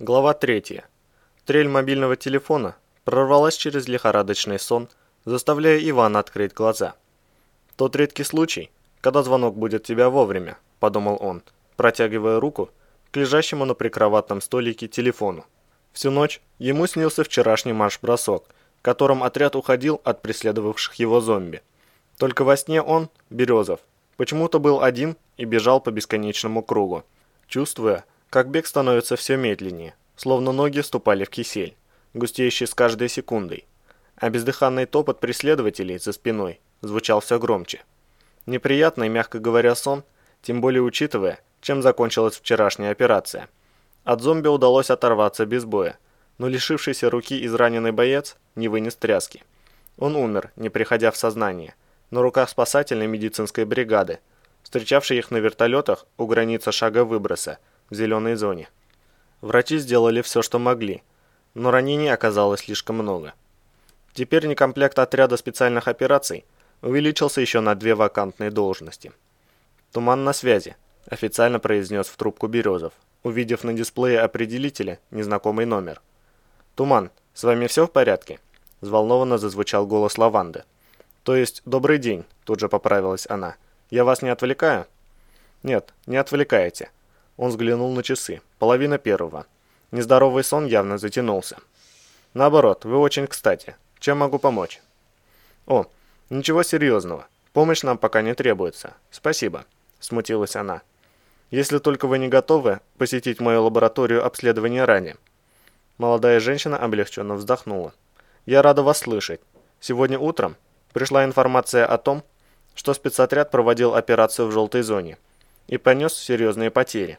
Глава 3. Трель мобильного телефона прорвалась через лихорадочный сон, заставляя Ивана открыть глаза. «Тот редкий случай, когда звонок будет тебя вовремя», – подумал он, протягивая руку к лежащему на прикроватном столике телефону. Всю ночь ему снился вчерашний марш-бросок, которым отряд уходил от преследовавших его зомби. Только во сне он, Березов, почему-то был один и бежал по бесконечному кругу, чувствуя, как бег становится все медленнее, словно ноги ступали в кисель, густеющий с каждой секундой. А бездыханный топот преследователей за спиной звучал все громче. Неприятный, мягко говоря, сон, тем более учитывая, чем закончилась вчерашняя операция. От зомби удалось оторваться без боя, но лишившийся руки израненный боец не вынес тряски. Он умер, не приходя в сознание, на руках спасательной медицинской бригады, встречавшей их на вертолетах у границы шага выброса, в зеленой зоне. Врачи сделали все, что могли, но ранений оказалось слишком много. Теперь некомплект отряда специальных операций увеличился еще на две вакантные должности. «Туман на связи», – официально произнес в трубку Березов, увидев на дисплее определителя незнакомый номер. «Туман, с вами все в порядке?» – взволнованно зазвучал голос Лаванды. «То есть, добрый день», – тут же поправилась она. «Я вас не отвлекаю?» «Нет, не отвлекаете. Он взглянул на часы. Половина первого. Нездоровый сон явно затянулся. Наоборот, вы очень кстати. Чем могу помочь? О, ничего серьезного. Помощь нам пока не требуется. Спасибо. Смутилась она. Если только вы не готовы посетить мою лабораторию обследования ранее. Молодая женщина облегченно вздохнула. Я рада вас слышать. Сегодня утром пришла информация о том, что спецотряд проводил операцию в желтой зоне и понес серьезные потери.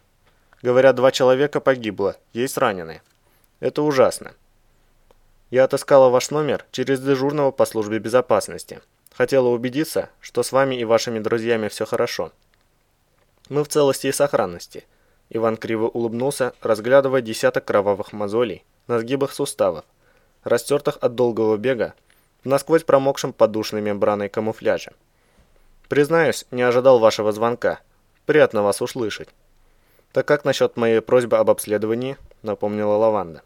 Говорят, два человека погибло, есть раненые. Это ужасно. Я отыскала ваш номер через дежурного по службе безопасности. Хотела убедиться, что с вами и вашими друзьями все хорошо. Мы в целости и сохранности. Иван криво улыбнулся, разглядывая десяток кровавых мозолей на сгибах суставов, растертых от долгого бега, насквозь промокшем подушной мембраной камуфляже. Признаюсь, не ожидал вашего звонка. Приятно вас услышать. «Так как насчет моей просьбы об обследовании?» – напомнила Лаванда.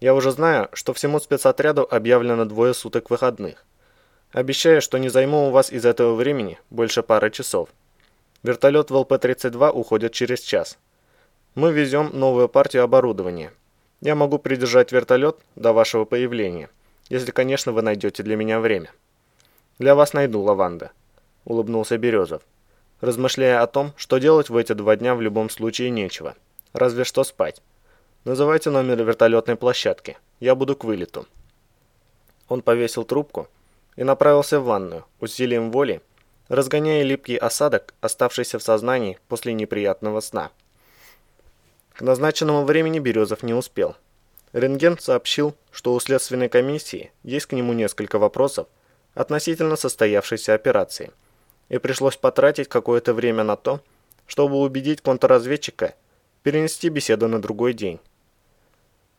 «Я уже знаю, что всему спецотряду объявлено двое суток выходных. Обещаю, что не займу у вас из этого времени больше пары часов. Вертолет в ЛП-32 уходит через час. Мы везем новую партию оборудования. Я могу придержать вертолет до вашего появления, если, конечно, вы найдете для меня время». «Для вас найду, Лаванда», – улыбнулся Березов размышляя о том, что делать в эти два дня в любом случае нечего. Разве что спать. Называйте номер вертолетной площадки. Я буду к вылету. Он повесил трубку и направился в ванную, усилием воли, разгоняя липкий осадок, оставшийся в сознании после неприятного сна. К назначенному времени Березов не успел. Рентген сообщил, что у следственной комиссии есть к нему несколько вопросов относительно состоявшейся операции – и пришлось потратить какое-то время на то, чтобы убедить контрразведчика перенести беседу на другой день.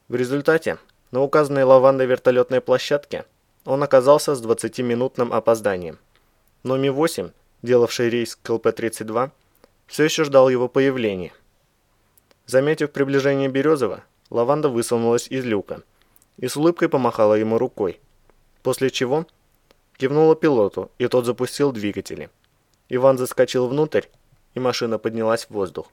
В результате на указанной лавандой вертолетной площадке он оказался с 20-минутным опозданием. Но Ми-8, делавший рейс к ЛП-32, все еще ждал его появления. Заметив приближение Березова, Лаванда высунулась из люка и с улыбкой помахала ему рукой, после чего Кивнула пилоту, и тот запустил двигатели. Иван заскочил внутрь, и машина поднялась в воздух.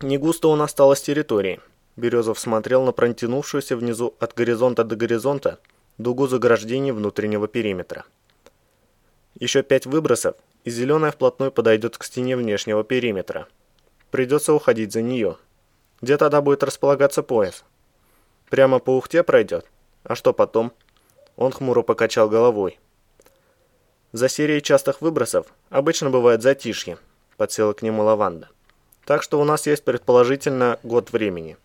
Не густо нас осталось территории. Березов смотрел на протянувшуюся внизу от горизонта до горизонта дугу заграждений внутреннего периметра. Еще пять выбросов, и зеленая вплотную подойдет к стене внешнего периметра. Придется уходить за нее. Где тогда будет располагаться пояс? Прямо по ухте пройдет? А что потом? Он хмуро покачал головой. За серией частых выбросов обычно бывает затишье, подсела к нему лаванда. Так что у нас есть предположительно год времени.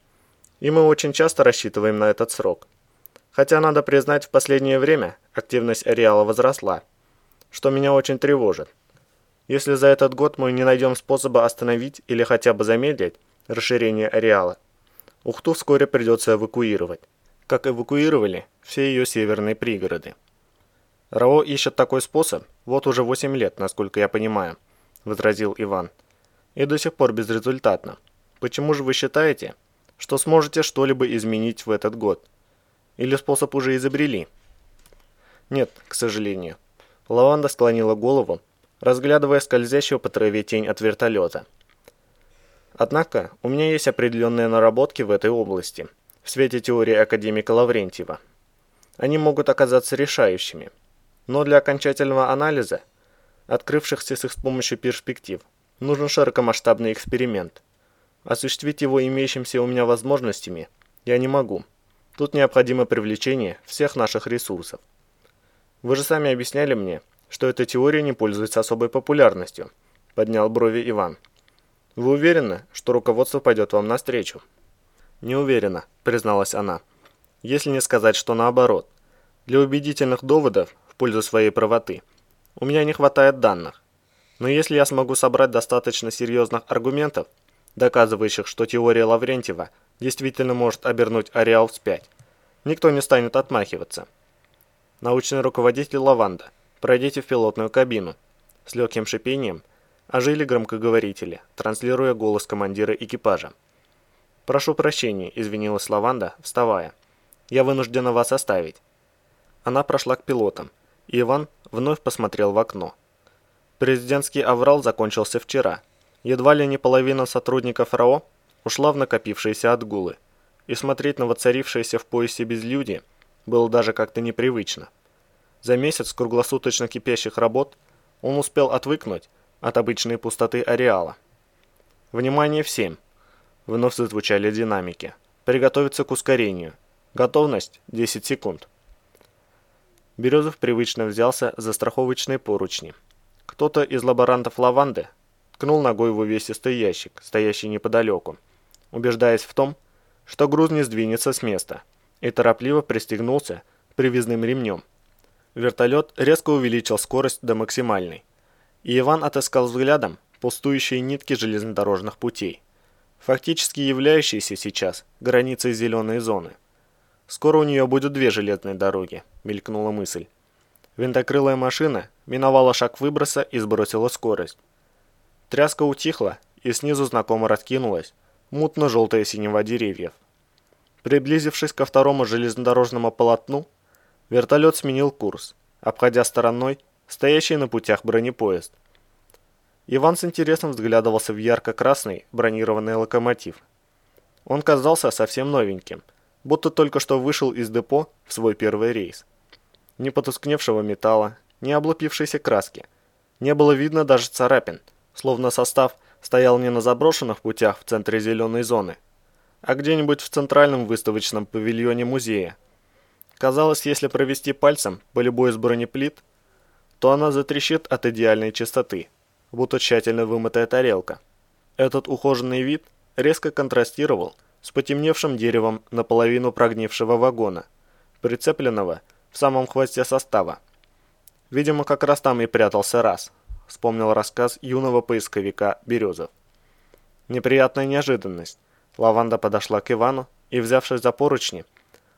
И мы очень часто рассчитываем на этот срок. Хотя, надо признать, в последнее время активность ареала возросла, что меня очень тревожит. Если за этот год мы не найдем способа остановить или хотя бы замедлить расширение ареала, Ухту вскоре придется эвакуировать как эвакуировали все ее северные пригороды. РАО ищет такой способ вот уже 8 лет, насколько я понимаю, возразил Иван. И до сих пор безрезультатно. Почему же вы считаете, что сможете что-либо изменить в этот год? Или способ уже изобрели? Нет, к сожалению. Лаванда склонила голову, разглядывая скользящую по траве тень от вертолета. Однако, у меня есть определенные наработки в этой области, в свете теории академика Лаврентьева. Они могут оказаться решающими. Но для окончательного анализа, открывшихся с их помощью перспектив, нужен широкомасштабный эксперимент. Осуществить его имеющимися у меня возможностями я не могу. Тут необходимо привлечение всех наших ресурсов. Вы же сами объясняли мне, что эта теория не пользуется особой популярностью, поднял брови Иван. Вы уверены, что руководство пойдет вам навстречу? Не уверена, призналась она. Если не сказать, что наоборот. Для убедительных доводов в пользу своей правоты у меня не хватает данных. Но если я смогу собрать достаточно серьезных аргументов, доказывающих, что теория Лаврентьева действительно может обернуть ареал вспять, никто не станет отмахиваться. Научный руководитель Лаванда, пройдите в пилотную кабину. С легким шипением ожили громкоговорители, транслируя голос командира экипажа. «Прошу прощения», – извинилась Лаванда, вставая. «Я вынуждена вас оставить». Она прошла к пилотам, и Иван вновь посмотрел в окно. Президентский аврал закончился вчера. Едва ли не половина сотрудников РАО ушла в накопившиеся отгулы, и смотреть на воцарившееся в поясе безлюдие – было даже как-то непривычно. За месяц круглосуточно кипящих работ он успел отвыкнуть от обычной пустоты ареала. «Внимание всем!» Вновь зазвучали динамики. «Приготовиться к ускорению. Готовность 10 секунд». Березов привычно взялся за страховочные поручни. Кто-то из лаборантов лаванды ткнул ногой в увесистый ящик, стоящий неподалеку, убеждаясь в том, что груз не сдвинется с места – и торопливо пристегнулся привязным ремнем. Вертолет резко увеличил скорость до максимальной, и Иван отыскал взглядом пустующие нитки железнодорожных путей, фактически являющиеся сейчас границей зеленой зоны. «Скоро у нее будут две железные дороги», — мелькнула мысль. Винтокрылая машина миновала шаг выброса и сбросила скорость. Тряска утихла, и снизу знакомо раскинулась мутно-желтая синева деревьев. Приблизившись ко второму железнодорожному полотну, вертолет сменил курс, обходя стороной стоящий на путях бронепоезд. Иван с интересом взглядывался в ярко-красный бронированный локомотив. Он казался совсем новеньким, будто только что вышел из депо в свой первый рейс. Ни потускневшего металла, ни облупившейся краски. Не было видно даже царапин, словно состав стоял не на заброшенных путях в центре зеленой зоны, а где-нибудь в центральном выставочном павильоне музея. Казалось, если провести пальцем по любой из бронеплит, то она затрещит от идеальной чистоты, будто тщательно вымытая тарелка. Этот ухоженный вид резко контрастировал с потемневшим деревом наполовину прогнившего вагона, прицепленного в самом хвосте состава. Видимо, как раз там и прятался раз, вспомнил рассказ юного поисковика Березов. Неприятная неожиданность. Лаванда подошла к Ивану и, взявшись за поручни,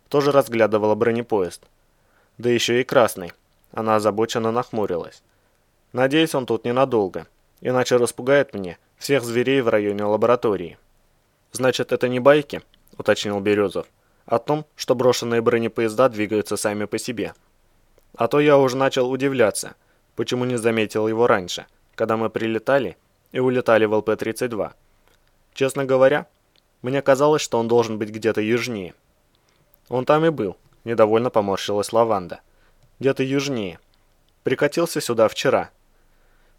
тоже разглядывала бронепоезд. Да еще и красный. Она озабоченно нахмурилась. Надеюсь, он тут ненадолго, иначе распугает мне всех зверей в районе лаборатории. Значит, это не байки, уточнил Березов, о том, что брошенные бронепоезда двигаются сами по себе. А то я уже начал удивляться, почему не заметил его раньше, когда мы прилетали и улетали в ЛП-32. Честно говоря, мне казалось, что он должен быть где-то южнее. Он там и был, недовольно поморщилась лаванда. Где-то южнее. Прикатился сюда вчера.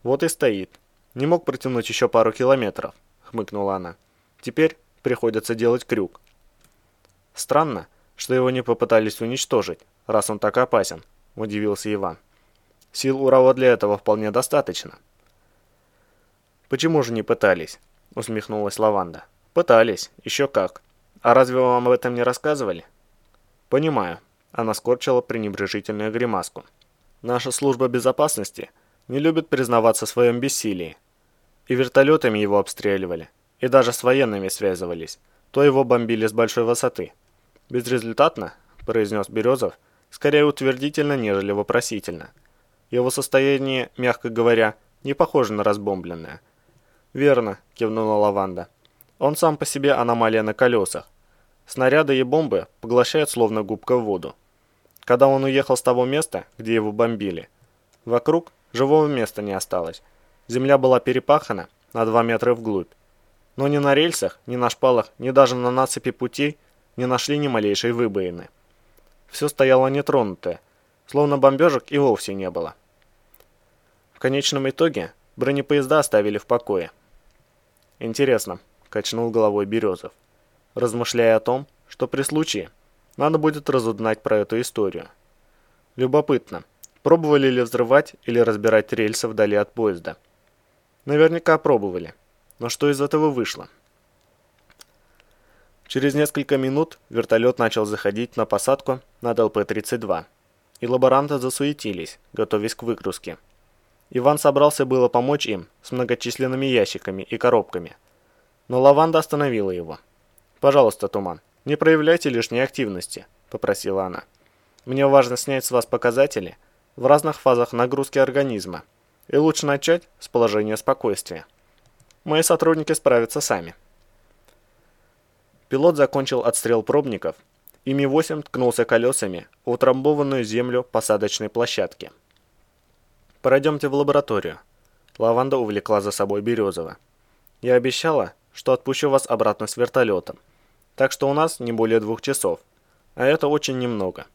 Вот и стоит. Не мог протянуть еще пару километров, хмыкнула она. Теперь приходится делать крюк. Странно, что его не попытались уничтожить, раз он так опасен, удивился Иван. Сил у Рао для этого вполне достаточно. Почему же не пытались? усмехнулась Лаванда. Пытались, еще как. А разве вам об этом не рассказывали? Понимаю. Она скорчила пренебрежительную гримаску. Наша служба безопасности не любит признаваться в своем бессилии. И вертолетами его обстреливали, и даже с военными связывались, то его бомбили с большой высоты. Безрезультатно, произнес Березов, скорее утвердительно, нежели вопросительно. Его состояние, мягко говоря, не похоже на разбомбленное. «Верно», – кивнула Лаванда. Он сам по себе аномалия на колесах, снаряды и бомбы поглощают словно губка в воду. Когда он уехал с того места, где его бомбили, вокруг живого места не осталось. Земля была перепахана на 2 метра вглубь. Но ни на рельсах, ни на шпалах, ни даже на насыпи путей не нашли ни малейшей выбоины. Все стояло нетронутое, словно бомбежек и вовсе не было. В конечном итоге бронепоезда оставили в покое. «Интересно», – качнул головой Березов, размышляя о том, что при случае надо будет разузнать про эту историю. Любопытно, пробовали ли взрывать или разбирать рельсы вдали от поезда? Наверняка пробовали, но что из этого вышло? Через несколько минут вертолет начал заходить на посадку над ЛП-32, и лаборанты засуетились, готовясь к выгрузке. Иван собрался было помочь им с многочисленными ящиками и коробками, но Лаванда остановила его. «Пожалуйста, Туман, не проявляйте лишней активности», – попросила она. «Мне важно снять с вас показатели в разных фазах нагрузки организма, и лучше начать с положения спокойствия. Мои сотрудники справятся сами». Пилот закончил отстрел пробников, и Ми-8 ткнулся колесами в утрамбованную землю посадочной площадки. «Пройдемте в лабораторию». Лаванда увлекла за собой Березова. «Я обещала, что отпущу вас обратно с вертолетом, так что у нас не более двух часов, а это очень немного.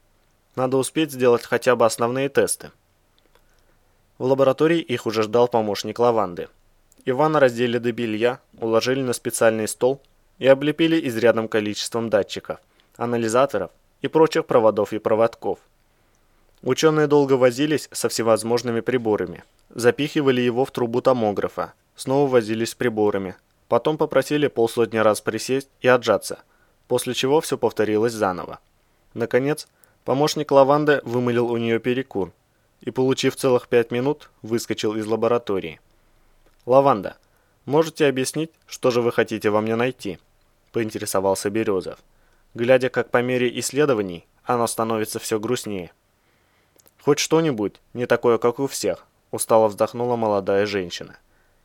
Надо успеть сделать хотя бы основные тесты». В лаборатории их уже ждал помощник Лаванды. Ивана раздели до белья, уложили на специальный стол и облепили изрядным количеством датчиков, анализаторов и прочих проводов и проводков. Ученые долго возились со всевозможными приборами, запихивали его в трубу томографа, снова возились с приборами, потом попросили полсотни раз присесть и отжаться, после чего все повторилось заново. Наконец, помощник Лаванды вымылил у нее перекур и, получив целых пять минут, выскочил из лаборатории. «Лаванда, можете объяснить, что же вы хотите во мне найти?» поинтересовался Березов, глядя, как по мере исследований оно становится все грустнее. «Хоть что-нибудь, не такое, как у всех», – устало вздохнула молодая женщина.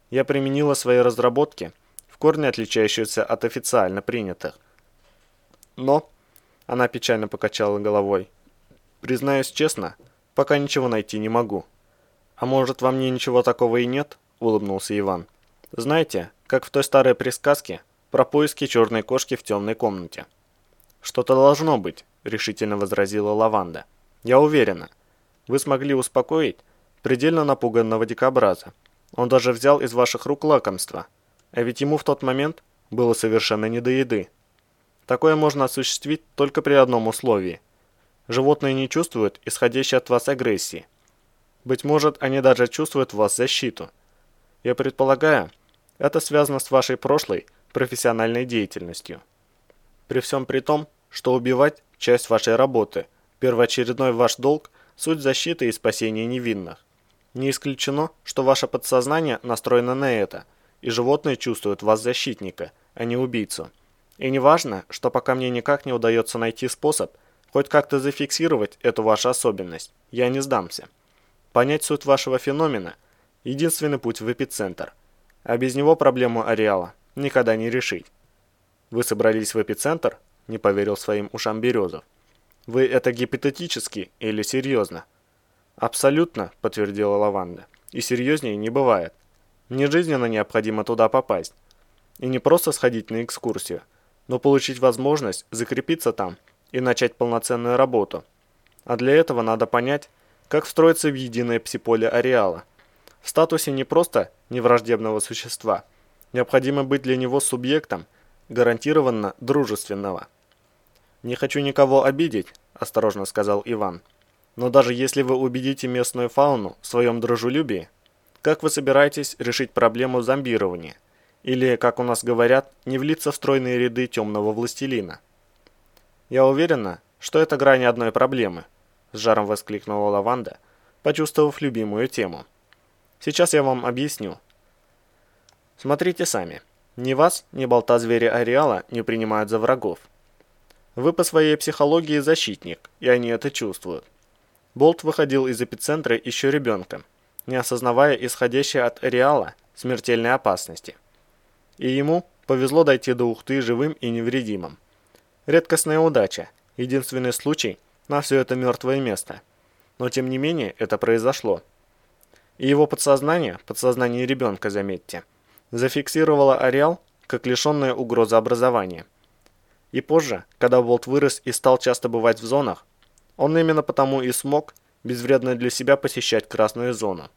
«Я применила свои разработки, в корне отличающиеся от официально принятых. Но...» – она печально покачала головой. «Признаюсь честно, пока ничего найти не могу». «А может, во мне ничего такого и нет?» – улыбнулся Иван. «Знаете, как в той старой присказке, про поиски черной кошки в темной комнате. «Что-то должно быть», – решительно возразила Лаванда. «Я уверена. Вы смогли успокоить предельно напуганного дикобраза. Он даже взял из ваших рук лакомство. А ведь ему в тот момент было совершенно не до еды. Такое можно осуществить только при одном условии. Животные не чувствуют исходящей от вас агрессии. Быть может, они даже чувствуют в вас защиту. Я предполагаю, это связано с вашей прошлой профессиональной деятельностью. При всем при том, что убивать – часть вашей работы, первоочередной ваш долг – суть защиты и спасения невинных. Не исключено, что ваше подсознание настроено на это, и животные чувствуют вас защитника, а не убийцу. И не важно, что пока мне никак не удается найти способ хоть как-то зафиксировать эту вашу особенность, я не сдамся. Понять суть вашего феномена – единственный путь в эпицентр, а без него проблему ареала никогда не решить. «Вы собрались в эпицентр?» – не поверил своим ушам Березов. «Вы это гипотетически или серьезно?» «Абсолютно», – подтвердила Лаванда. «И серьезнее не бывает. Мне жизненно необходимо туда попасть. И не просто сходить на экскурсию, но получить возможность закрепиться там и начать полноценную работу. А для этого надо понять, как встроиться в единое псиполе ареала. В статусе не просто невраждебного существа – Необходимо быть для него субъектом, гарантированно дружественного. «Не хочу никого обидеть», – осторожно сказал Иван. «Но даже если вы убедите местную фауну в своем дружелюбии, как вы собираетесь решить проблему зомбирования? Или, как у нас говорят, не влиться в стройные ряды темного властелина?» «Я уверена, что это грани одной проблемы», – с жаром воскликнула Лаванда, почувствовав любимую тему. «Сейчас я вам объясню». Смотрите сами. Ни вас, ни болта зверя Ареала не принимают за врагов. Вы по своей психологии защитник, и они это чувствуют. Болт выходил из эпицентра еще ребенком, не осознавая исходящей от Ареала смертельной опасности. И ему повезло дойти до Ухты живым и невредимым. Редкостная удача, единственный случай на все это мертвое место. Но тем не менее это произошло. И его подсознание, подсознание ребенка, заметьте, зафиксировало ареал как лишенное угрозы образования. И позже, когда Болт вырос и стал часто бывать в зонах, он именно потому и смог безвредно для себя посещать красную зону.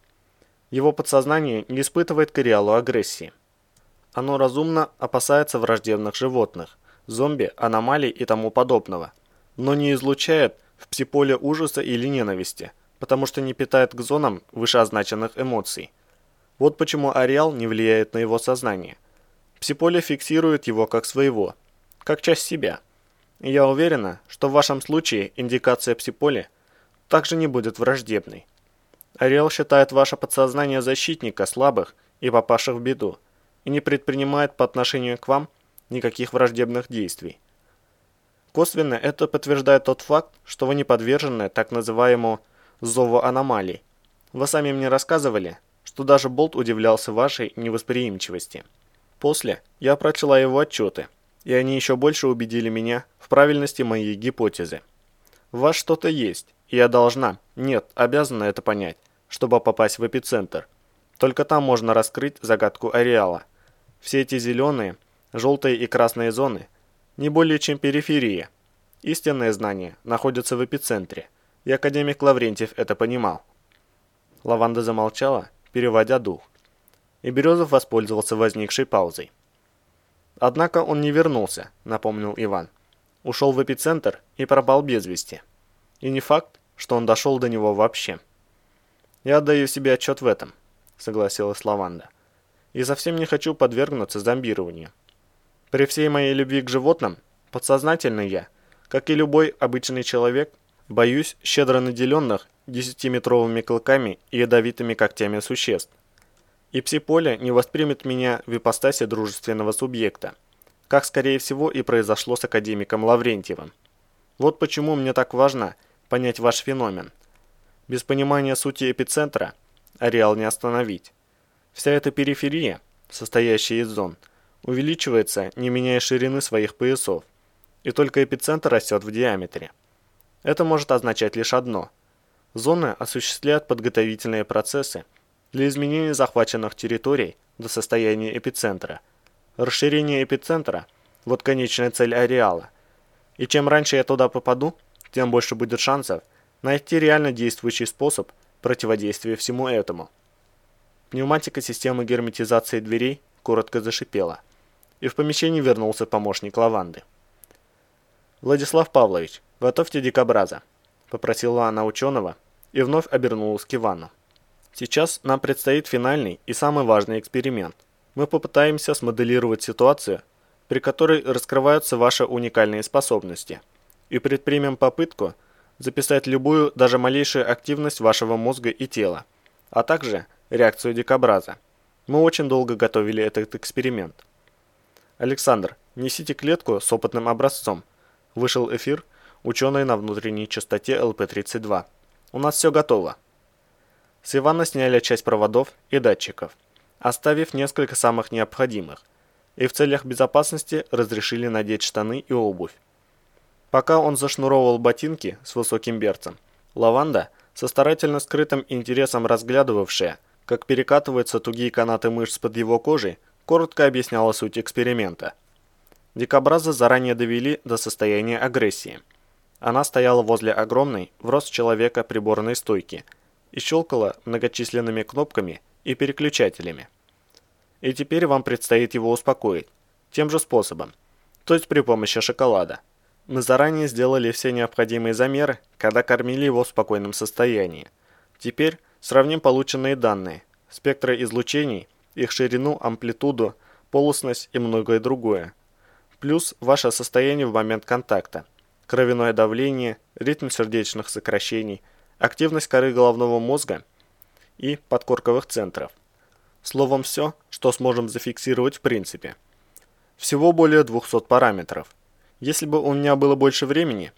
Его подсознание не испытывает к ареалу агрессии. Оно разумно опасается враждебных животных, зомби, аномалий и тому подобного, но не излучает в псиполе ужаса или ненависти, потому что не питает к зонам вышеозначенных эмоций. Вот почему ареал не влияет на его сознание. Псиполе фиксирует его как своего, как часть себя. Я уверена, что в вашем случае индикация псиполе также не будет враждебной. Ареал считает ваше подсознание защитника слабых и попавших в беду, и не предпринимает по отношению к вам никаких враждебных действий. Косвенно это подтверждает тот факт, что вы не подвержены так называемому «зову аномалий». Вы сами мне рассказывали, что даже Болт удивлялся вашей невосприимчивости. После я прочла его отчеты, и они еще больше убедили меня в правильности моей гипотезы. В вас что-то есть, и я должна, нет, обязана это понять, чтобы попасть в эпицентр. Только там можно раскрыть загадку ареала. Все эти зеленые, желтые и красные зоны не более чем периферия. Истинное знание находится в эпицентре, и академик Лаврентьев это понимал. Лаванда замолчала, переводя дух. И Березов воспользовался возникшей паузой. Однако он не вернулся, напомнил Иван. Ушел в эпицентр и пропал без вести. И не факт, что он дошел до него вообще. Я отдаю себе отчет в этом, согласилась Лаванда и совсем не хочу подвергнуться зомбированию. При всей моей любви к животным, подсознательно я, как и любой обычный человек, боюсь щедро наделенных десятиметровыми клыками и ядовитыми когтями существ. И псиполе не воспримет меня в ипостаси дружественного субъекта, как скорее всего и произошло с академиком Лаврентьевым. Вот почему мне так важно понять ваш феномен. Без понимания сути эпицентра ареал не остановить. Вся эта периферия, состоящая из зон, увеличивается, не меняя ширины своих поясов, и только эпицентр растет в диаметре. Это может означать лишь одно. Зоны осуществляют подготовительные процессы для изменения захваченных территорий до состояния эпицентра. Расширение эпицентра – вот конечная цель ареала. И чем раньше я туда попаду, тем больше будет шансов найти реально действующий способ противодействия всему этому. Пневматика системы герметизации дверей коротко зашипела, и в помещении вернулся помощник лаванды. «Владислав Павлович, готовьте дикобраза», – попросила она ученого и вновь обернулась к Ивану. «Сейчас нам предстоит финальный и самый важный эксперимент. Мы попытаемся смоделировать ситуацию, при которой раскрываются ваши уникальные способности, и предпримем попытку записать любую, даже малейшую активность вашего мозга и тела, а также – реакцию дикобраза. Мы очень долго готовили этот эксперимент. Александр, несите клетку с опытным образцом. Вышел эфир ученый на внутренней частоте ЛП-32. У нас все готово. С Ивана сняли часть проводов и датчиков, оставив несколько самых необходимых, и в целях безопасности разрешили надеть штаны и обувь. Пока он зашнуровывал ботинки с высоким берцем, Лаванда, со старательно скрытым интересом разглядывавшая, как перекатываются тугие канаты мышц под его кожей, коротко объясняла суть эксперимента. Дикобраза заранее довели до состояния агрессии. Она стояла возле огромной, в рост человека приборной стойки и щелкала многочисленными кнопками и переключателями. И теперь вам предстоит его успокоить, тем же способом, то есть при помощи шоколада. Мы заранее сделали все необходимые замеры, когда кормили его в спокойном состоянии. Теперь Сравним полученные данные, спектры излучений, их ширину, амплитуду, полусность и многое другое. Плюс ваше состояние в момент контакта, кровяное давление, ритм сердечных сокращений, активность коры головного мозга и подкорковых центров. Словом, все, что сможем зафиксировать в принципе. Всего более 200 параметров. Если бы у меня было больше времени,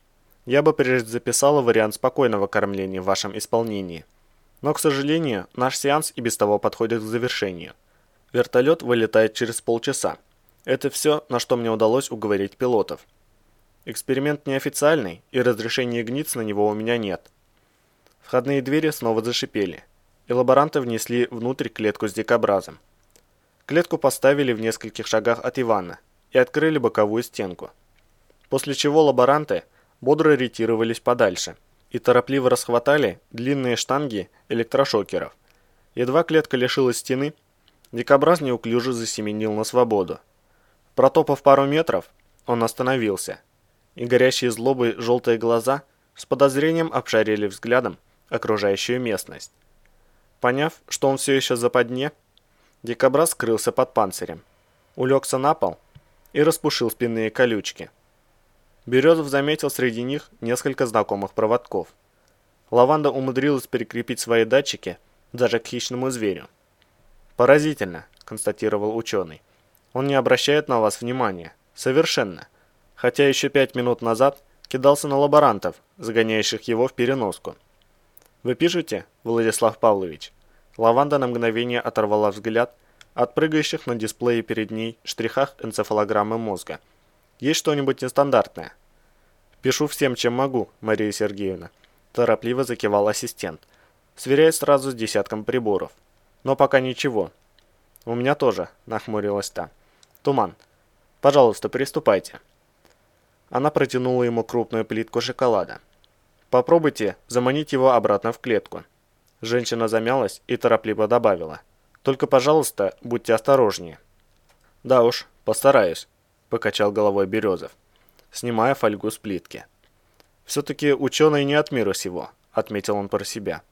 я бы прежде записала вариант спокойного кормления в вашем исполнении. Но, к сожалению, наш сеанс и без того подходит к завершению. Вертолет вылетает через полчаса. Это все, на что мне удалось уговорить пилотов. Эксперимент неофициальный, и разрешения гниться на него у меня нет. Входные двери снова зашипели, и лаборанты внесли внутрь клетку с дикобразом. Клетку поставили в нескольких шагах от Ивана и открыли боковую стенку. После чего лаборанты бодро ретировались подальше и торопливо расхватали длинные штанги электрошокеров. Едва клетка лишилась стены, дикобраз неуклюже засеменил на свободу. Протопав пару метров, он остановился, и горящие злобой желтые глаза с подозрением обшарили взглядом окружающую местность. Поняв, что он все еще западне, дикобраз скрылся под панцирем, улегся на пол и распушил спинные колючки. Березов заметил среди них несколько знакомых проводков. Лаванда умудрилась перекрепить свои датчики даже к хищному зверю. «Поразительно», – констатировал ученый. «Он не обращает на вас внимания. Совершенно. Хотя еще пять минут назад кидался на лаборантов, загоняющих его в переноску». «Вы пишете, Владислав Павлович?» Лаванда на мгновение оторвала взгляд от прыгающих на дисплее перед ней штрихах энцефалограммы мозга. «Есть что-нибудь нестандартное?» «Пишу всем, чем могу, Мария Сергеевна», – торопливо закивал ассистент, сверяясь сразу с десятком приборов. «Но пока ничего». «У меня тоже», – нахмурилась та. «Туман. Пожалуйста, приступайте». Она протянула ему крупную плитку шоколада. Попробуйте заманить его обратно в клетку. Женщина замялась и торопливо добавила. Только, пожалуйста, будьте осторожнее. Да уж, постараюсь, покачал головой Березов, снимая фольгу с плитки. Все-таки ученый не от мира сего, отметил он про себя.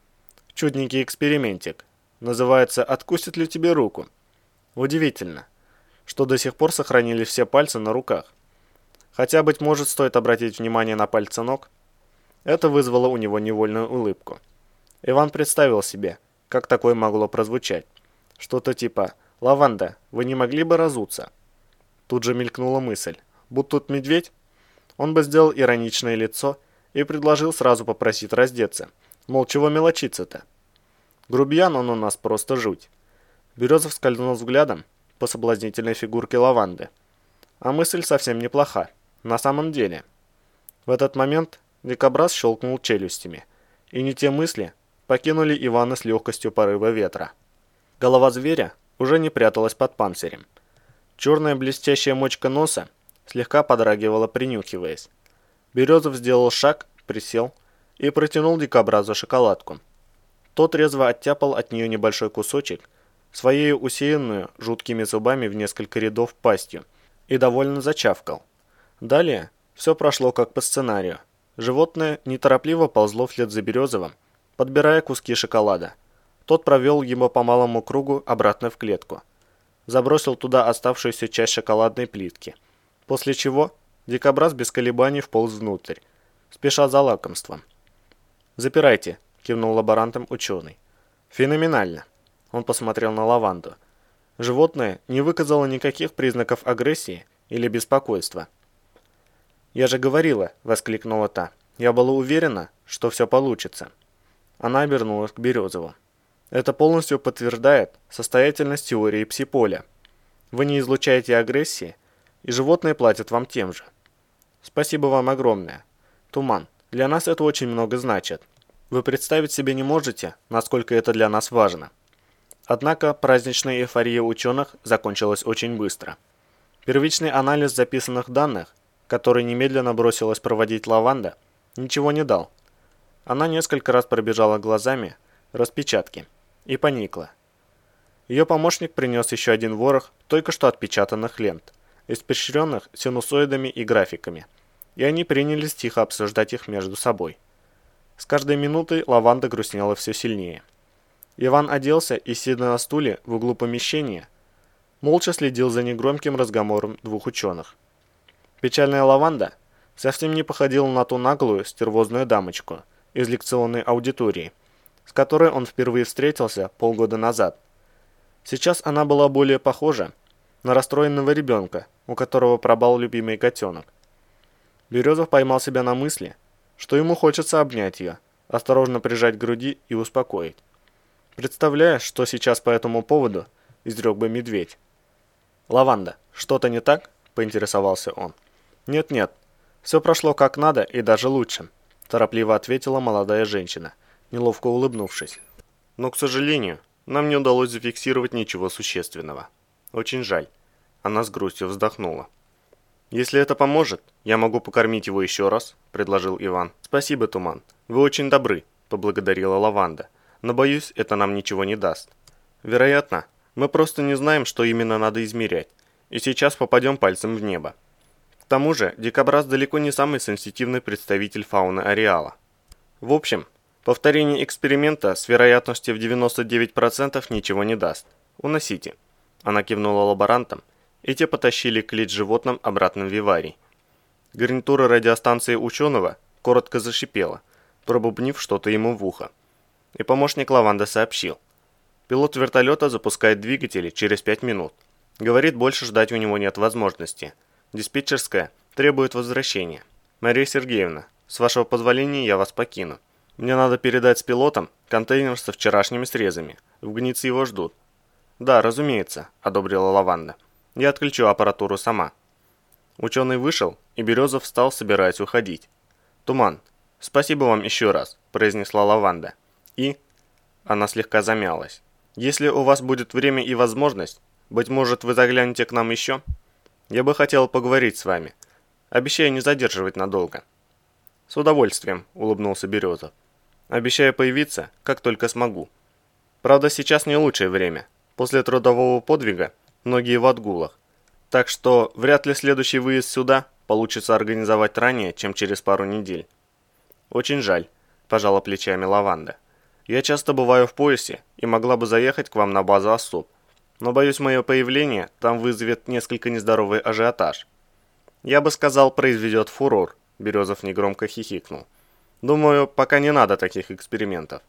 Чудненький экспериментик. Называется «Откусит ли тебе руку?» Удивительно, что до сих пор сохранили все пальцы на руках. Хотя, быть может, стоит обратить внимание на пальцы ног – это вызвало у него невольную улыбку. Иван представил себе, как такое могло прозвучать. Что-то типа «Лаванда, вы не могли бы разуться?» Тут же мелькнула мысль. Будь тут медведь, он бы сделал ироничное лицо и предложил сразу попросить раздеться. Мол, чего мелочиться-то? Грубьян он у нас просто жуть. Березов скользнул взглядом по соблазнительной фигурке лаванды. А мысль совсем неплоха. На самом деле. В этот момент Дикобраз щелкнул челюстями, и не те мысли покинули Ивана с легкостью порыва ветра. Голова зверя уже не пряталась под панцирем. Черная блестящая мочка носа слегка подрагивала, принюхиваясь. Березов сделал шаг, присел и протянул дикобразу шоколадку. Тот резво оттяпал от нее небольшой кусочек, своей усеянную жуткими зубами в несколько рядов пастью, и довольно зачавкал. Далее все прошло как по сценарию. Животное неторопливо ползло вслед за Березовым, подбирая куски шоколада. Тот провел его по малому кругу обратно в клетку. Забросил туда оставшуюся часть шоколадной плитки. После чего дикобраз без колебаний вполз внутрь, спеша за лакомством. «Запирайте», – кивнул лаборантом ученый. «Феноменально». Он посмотрел на лаванду. Животное не выказало никаких признаков агрессии или беспокойства. «Я же говорила!» – воскликнула та. «Я была уверена, что все получится». Она обернулась к Березову. «Это полностью подтверждает состоятельность теории псиполя. Вы не излучаете агрессии, и животные платят вам тем же. Спасибо вам огромное. Туман, для нас это очень много значит. Вы представить себе не можете, насколько это для нас важно». Однако праздничная эйфория ученых закончилась очень быстро. Первичный анализ записанных данных который немедленно бросилась проводить лаванда, ничего не дал. Она несколько раз пробежала глазами распечатки и поникла. Ее помощник принес еще один ворох только что отпечатанных лент, испещренных синусоидами и графиками, и они принялись тихо обсуждать их между собой. С каждой минутой лаванда грустнела все сильнее. Иван оделся и, сидя на стуле в углу помещения, молча следил за негромким разговором двух ученых. Печальная лаванда совсем не походила на ту наглую, стервозную дамочку из лекционной аудитории, с которой он впервые встретился полгода назад. Сейчас она была более похожа на расстроенного ребенка, у которого пробал любимый котенок. Березов поймал себя на мысли, что ему хочется обнять ее, осторожно прижать к груди и успокоить. Представляя, что сейчас по этому поводу изрек бы медведь. «Лаванда, что-то не так?» – поинтересовался он. «Нет-нет, Все прошло как надо и даже лучше, торопливо ответила молодая женщина, неловко улыбнувшись. Но, к сожалению, нам не удалось зафиксировать ничего существенного. Очень жаль. Она с грустью вздохнула. «Если это поможет, я могу покормить его еще раз», – предложил Иван. «Спасибо, Туман. Вы очень добры», – поблагодарила Лаванда. «Но, боюсь, это нам ничего не даст. Вероятно, мы просто не знаем, что именно надо измерять, и сейчас попадем пальцем в небо. К тому же, дикобраз далеко не самый сенситивный представитель фауны ареала. В общем, повторение эксперимента с вероятностью в 99% ничего не даст. Уносите». Она кивнула лаборантам, и те потащили клеть животным обратно в виварий. Гарнитура радиостанции ученого коротко зашипела, пробубнив что-то ему в ухо. И помощник Лаванда сообщил. Пилот вертолета запускает двигатели через 5 минут. Говорит, больше ждать у него нет возможности. Диспетчерская требует возвращения. Мария Сергеевна, с вашего позволения я вас покину. Мне надо передать с пилотом контейнер со вчерашними срезами. В гнице его ждут. Да, разумеется, одобрила Лаванда. Я отключу аппаратуру сама. Ученый вышел, и Березов встал, собираясь уходить. «Туман, спасибо вам еще раз», – произнесла Лаванда. «И...» Она слегка замялась. «Если у вас будет время и возможность, быть может, вы заглянете к нам еще? Я бы хотел поговорить с вами. Обещаю не задерживать надолго». «С удовольствием», – улыбнулся Березов. «Обещаю появиться, как только смогу. Правда, сейчас не лучшее время. После трудового подвига многие в отгулах. Так что вряд ли следующий выезд сюда получится организовать ранее, чем через пару недель. Очень жаль, пожала плечами Лаванда. Я часто бываю в поясе и могла бы заехать к вам на базу особ, но боюсь, мое появление там вызовет несколько нездоровый ажиотаж. Я бы сказал, произведет фурор, Березов негромко хихикнул. Думаю, пока не надо таких экспериментов.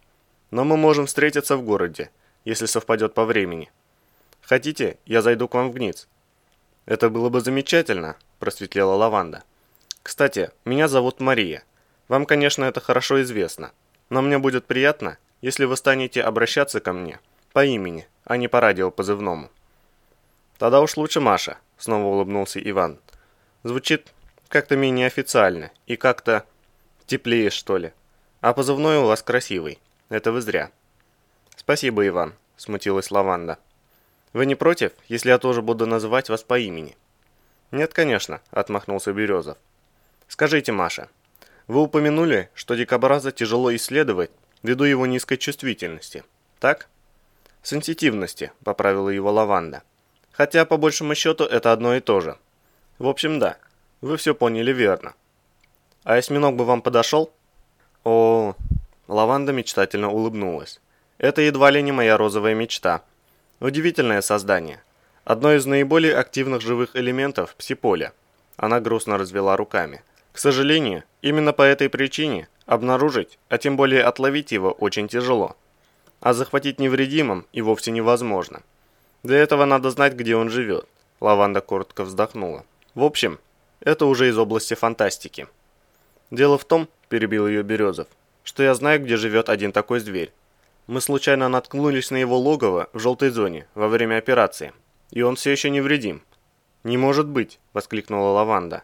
Но мы можем встретиться в городе, если совпадет по времени. Хотите, я зайду к вам в ГНИЦ?» «Это было бы замечательно», – просветлела Лаванда. «Кстати, меня зовут Мария. Вам, конечно, это хорошо известно. Но мне будет приятно, если вы станете обращаться ко мне по имени, а не по радиопозывному». «Тогда уж лучше Маша», – снова улыбнулся Иван. «Звучит как-то менее официально и как-то теплее, что ли. А позывной у вас красивый. Это вы зря». «Спасибо, Иван», – смутилась Лаванда. Вы не против, если я тоже буду называть вас по имени?» «Нет, конечно», – отмахнулся Березов. «Скажите, Маша, вы упомянули, что дикобраза тяжело исследовать ввиду его низкой чувствительности, так?» «Сенситивности», – поправила его Лаванда. «Хотя, по большему счету, это одно и то же. В общем, да, вы все поняли верно. А осьминог бы вам подошел?» «О...» – Лаванда мечтательно улыбнулась. «Это едва ли не моя розовая мечта». Удивительное создание. Одно из наиболее активных живых элементов – псиполя. Она грустно развела руками. К сожалению, именно по этой причине обнаружить, а тем более отловить его очень тяжело. А захватить невредимым и вовсе невозможно. Для этого надо знать, где он живет. Лаванда коротко вздохнула. В общем, это уже из области фантастики. Дело в том, перебил ее Березов, что я знаю, где живет один такой зверь. Мы случайно наткнулись на его логово в желтой зоне во время операции, и он все еще невредим. «Не может быть!» – воскликнула Лаванда.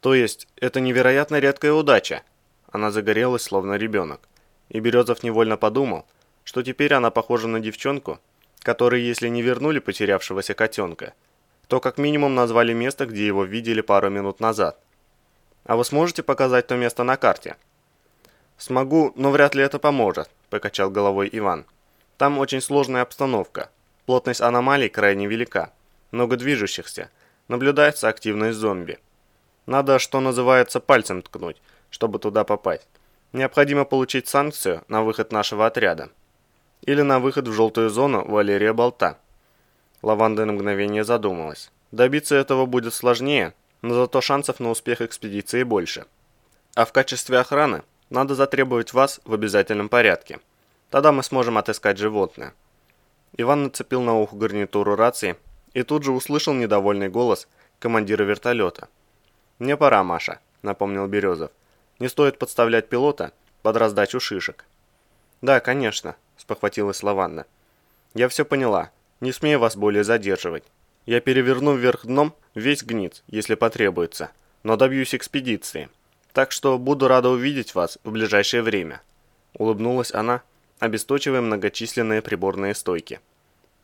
«То есть, это невероятно редкая удача!» Она загорелась, словно ребенок. И Березов невольно подумал, что теперь она похожа на девчонку, которой, если не вернули потерявшегося котенка, то как минимум назвали место, где его видели пару минут назад. «А вы сможете показать то место на карте?» «Смогу, но вряд ли это поможет», – покачал головой Иван. «Там очень сложная обстановка. Плотность аномалий крайне велика. Много движущихся. Наблюдается активность зомби. Надо, что называется, пальцем ткнуть, чтобы туда попасть. Необходимо получить санкцию на выход нашего отряда. Или на выход в желтую зону Валерия Болта». Лаванда на мгновение задумалась. Добиться этого будет сложнее, но зато шансов на успех экспедиции больше. А в качестве охраны надо затребовать вас в обязательном порядке. Тогда мы сможем отыскать животное». Иван нацепил на ухо гарнитуру рации и тут же услышал недовольный голос командира вертолета. «Мне пора, Маша», — напомнил Березов. «Не стоит подставлять пилота под раздачу шишек». «Да, конечно», — спохватилась Лаванна. «Я все поняла. Не смею вас более задерживать. Я переверну вверх дном весь гниц, если потребуется. но добьюсь экспедиции. Так что буду рада увидеть вас в ближайшее время». Улыбнулась она, обесточивая многочисленные приборные стойки.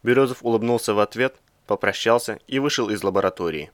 Березов улыбнулся в ответ, попрощался и вышел из лаборатории.